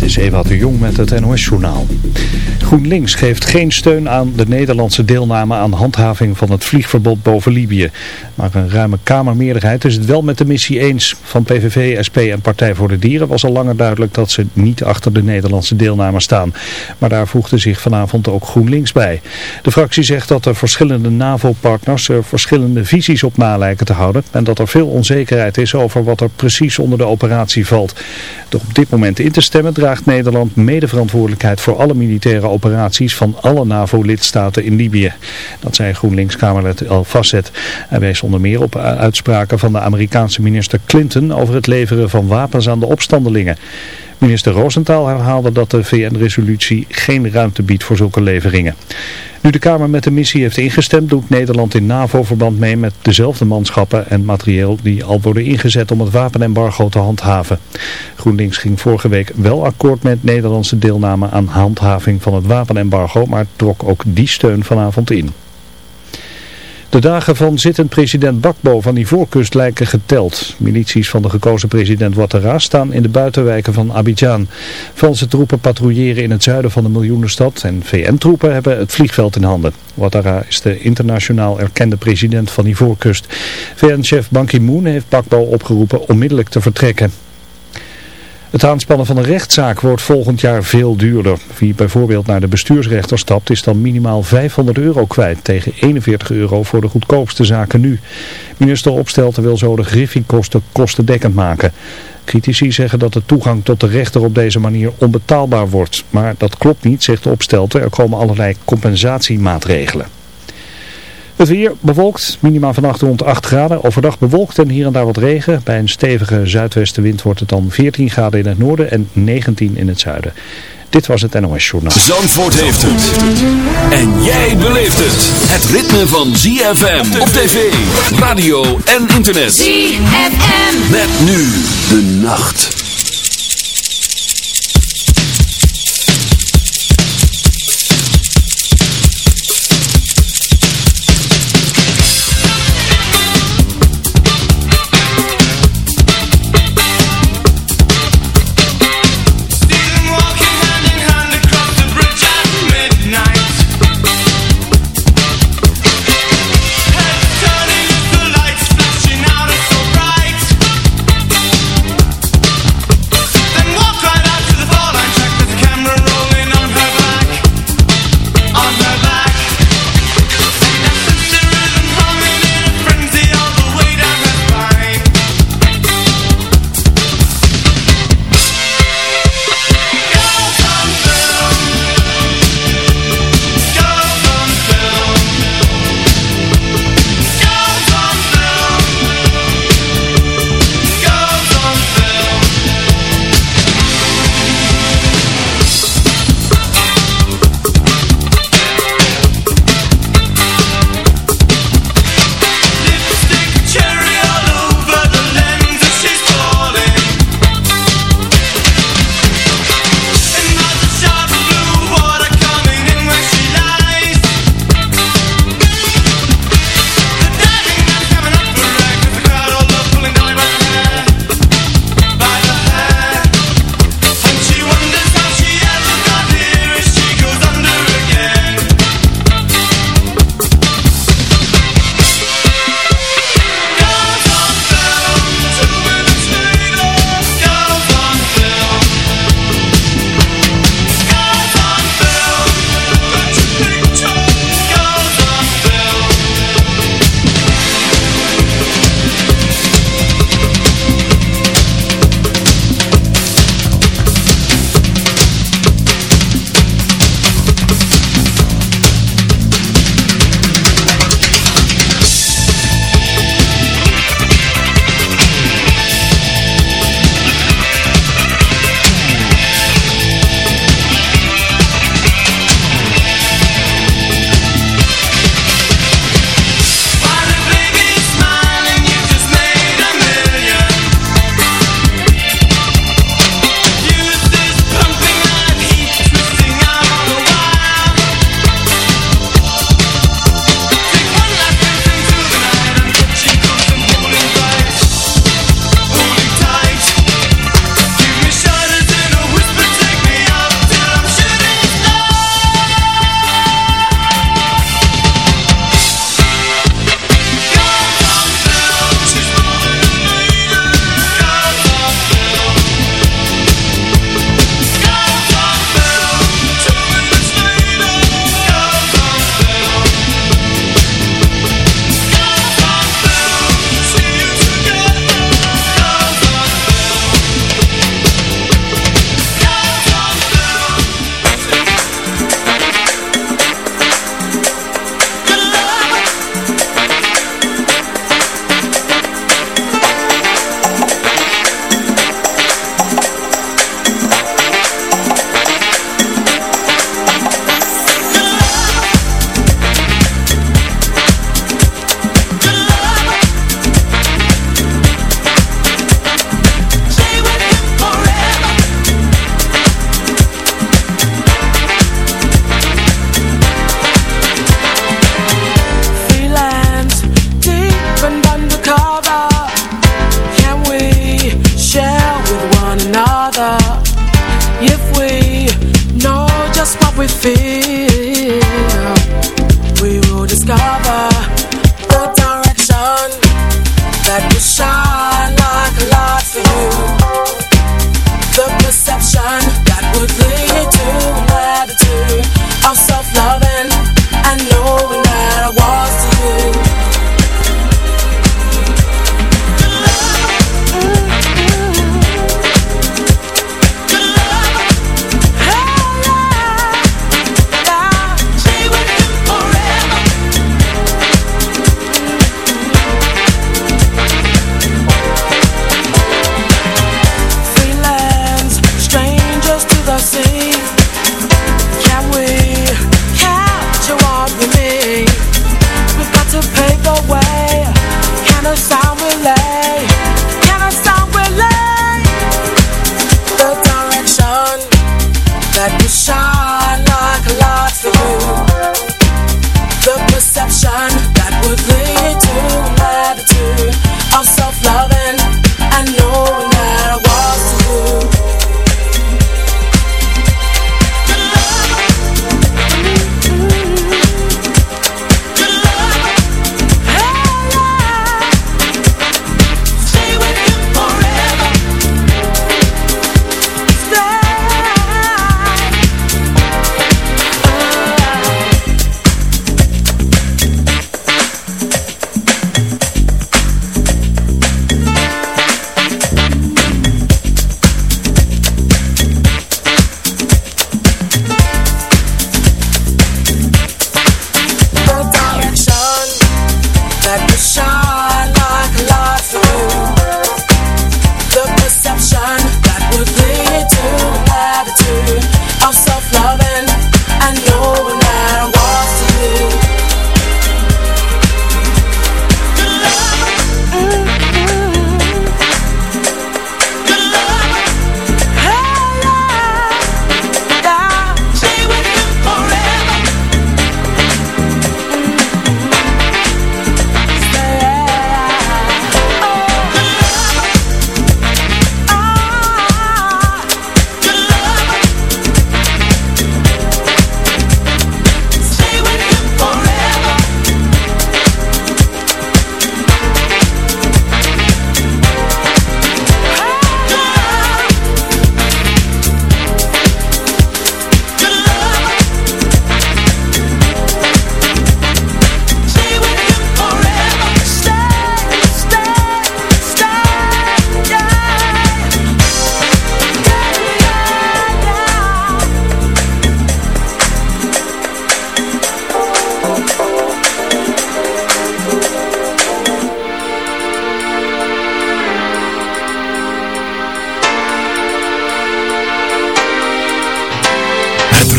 Dit is Ewout de Jong met het NOS-journaal. GroenLinks geeft geen steun aan de Nederlandse deelname aan handhaving van het vliegverbod boven Libië. Maar een ruime Kamermeerderheid is het wel met de missie eens. Van PVV, SP en Partij voor de Dieren was al langer duidelijk dat ze niet achter de Nederlandse deelname staan. Maar daar voegde zich vanavond ook GroenLinks bij. De fractie zegt dat de verschillende NAVO-partners er verschillende visies op nalijken te houden. En dat er veel onzekerheid is over wat er precies onder de operatie valt. Door op dit moment in te stemmen draagt Nederland medeverantwoordelijkheid voor alle militaire operaties van alle NAVO-lidstaten in Libië. Dat zei GroenLinks-Kamerlid El Fasset. Hij wees onder meer op uitspraken van de Amerikaanse minister Clinton over het leveren van wapens aan de opstandelingen. Minister Rosenthal herhaalde dat de VN-resolutie geen ruimte biedt voor zulke leveringen. Nu de Kamer met de missie heeft ingestemd, doet Nederland in NAVO-verband mee met dezelfde manschappen en materieel die al worden ingezet om het wapenembargo te handhaven. GroenLinks ging vorige week wel akkoord met Nederlandse deelname aan handhaving van het wapenembargo, maar trok ook die steun vanavond in. De dagen van zittend president Bakbo van Ivoorkust lijken geteld. Milities van de gekozen president Ouattara staan in de buitenwijken van Abidjan. Franse troepen patrouilleren in het zuiden van de miljoenenstad en VN-troepen hebben het vliegveld in handen. Ouattara is de internationaal erkende president van Ivoorkust. VN-chef Ban Ki-moon heeft Bakbo opgeroepen onmiddellijk te vertrekken. Het aanspannen van een rechtszaak wordt volgend jaar veel duurder. Wie bijvoorbeeld naar de bestuursrechter stapt is dan minimaal 500 euro kwijt tegen 41 euro voor de goedkoopste zaken nu. Minister Opstelten wil zo de griffiekosten kostendekkend maken. Critici zeggen dat de toegang tot de rechter op deze manier onbetaalbaar wordt. Maar dat klopt niet, zegt Opstelten. Er komen allerlei compensatiemaatregelen. Het weer bewolkt, minima vannacht rond 8 graden. Overdag bewolkt en hier en daar wat regen. Bij een stevige zuidwestenwind wordt het dan 14 graden in het noorden en 19 in het zuiden. Dit was het NOS Journaal. Zandvoort heeft het. En jij beleeft het. Het ritme van ZFM op tv, radio en internet. ZFM. Met nu de nacht.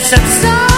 listen so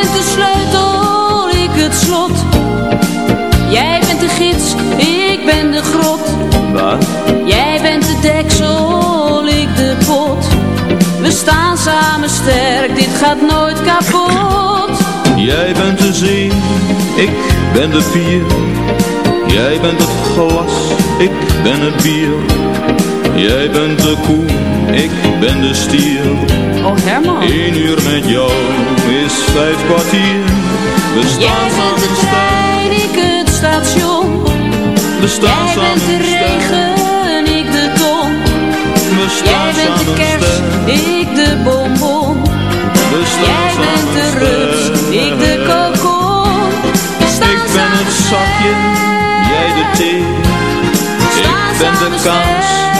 bent de sleutel, ik het slot. Jij bent de gids, ik ben de grot. Wat? Jij bent de deksel, ik de pot. We staan samen sterk, dit gaat nooit kapot. Jij bent de zee, ik ben de pier. Jij bent het glas, ik ben het bier. Jij bent de koe, ik ben de stier. Oh Herman. Eén uur met jou is vijf kwartier. We staan Jij bent de trein, ik het station. We staan Jij bent de regen, ik de ton. We staan Jij bent de kerst, ik de bonbon. We staan Jij bent de rups, ik de kokon. Ik ben het zakje, jij de thee. Ik ben de kaas,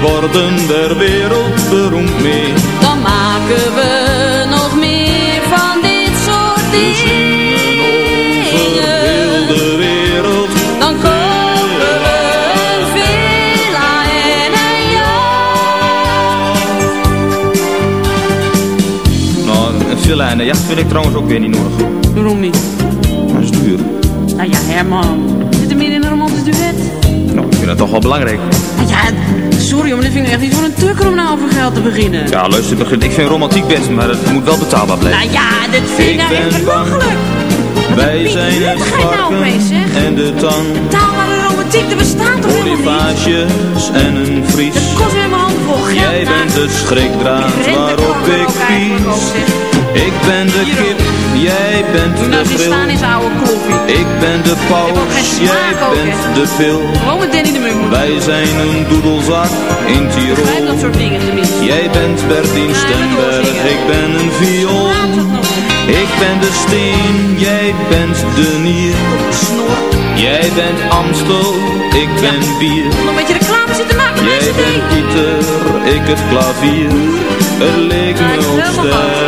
Worden der wereld beroemd mee. Dan maken we nog meer van dit soort dingen. de wereld. Dan kopen we een villa en een jacht. Nou, een villa en een jacht vind ik trouwens ook weer niet nodig. Waarom niet? Dat is duur. Nou ja, Herman. Zit er meer in een romantisch duet? Nou, ik vind dat toch wel belangrijk. Nou ja, sorry, maar dit vind ik echt niet voor een tukker om nou over geld te beginnen. Ja, luister, begin- ik vind romantiek best, maar het moet wel betaalbaar blijven. Nou ja, dit vind ik Ik nou echt belachelijk. Wij zijn het je nou varken en de tang. Betaalbare romantiek, er bestaat toch helemaal niet? En een vries. kost weer mijn hand vol geld. Jij bent de schrikdraad Ik waarop ik ook Ik ben de kip, jij bent de nou kloffie. Ik ben de paus, jij bent de pil. Wij zijn een doedelzak in Tirol. dat soort dingen tenminste. Jij bent Bertien Stemberg, ik. ben een viool. Ik ben de steen, jij bent de nier. Snor. Jij bent Amstel, ik ben bier. Nog een beetje reclame zitten maken Jij bent Pieter, ik het klavier. Het leek me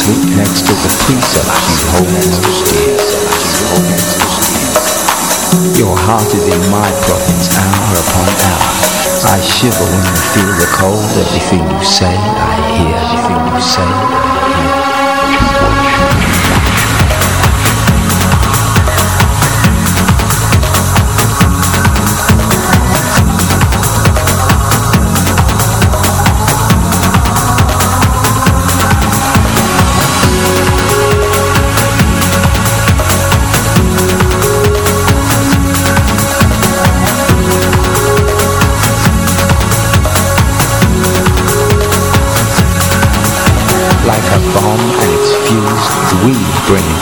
Sleep next to the precepts you hold most dear. Your heart is in my province hour upon hour. I shiver when I feel the cold. Everything you say, I hear. Everything you say, I hear.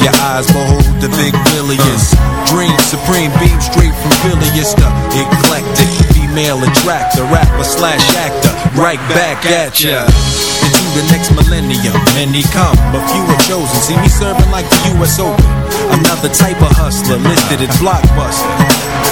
Your eyes, behold the big billious. Dream supreme, beam straight from Phileas, the eclectic female attractor, rapper slash actor, right back at ya. Into the next millennium, many come, but few are chosen. See me serving like the U.S. Open. Another type of hustler listed as blockbuster.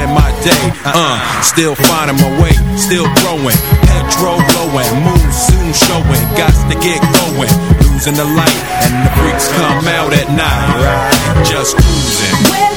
my day. Uh, still finding my way, still growing. Petrol blowing, moon soon showing. Got to get going. Losing the light, and the freaks come out at night. Just cruising,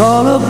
all of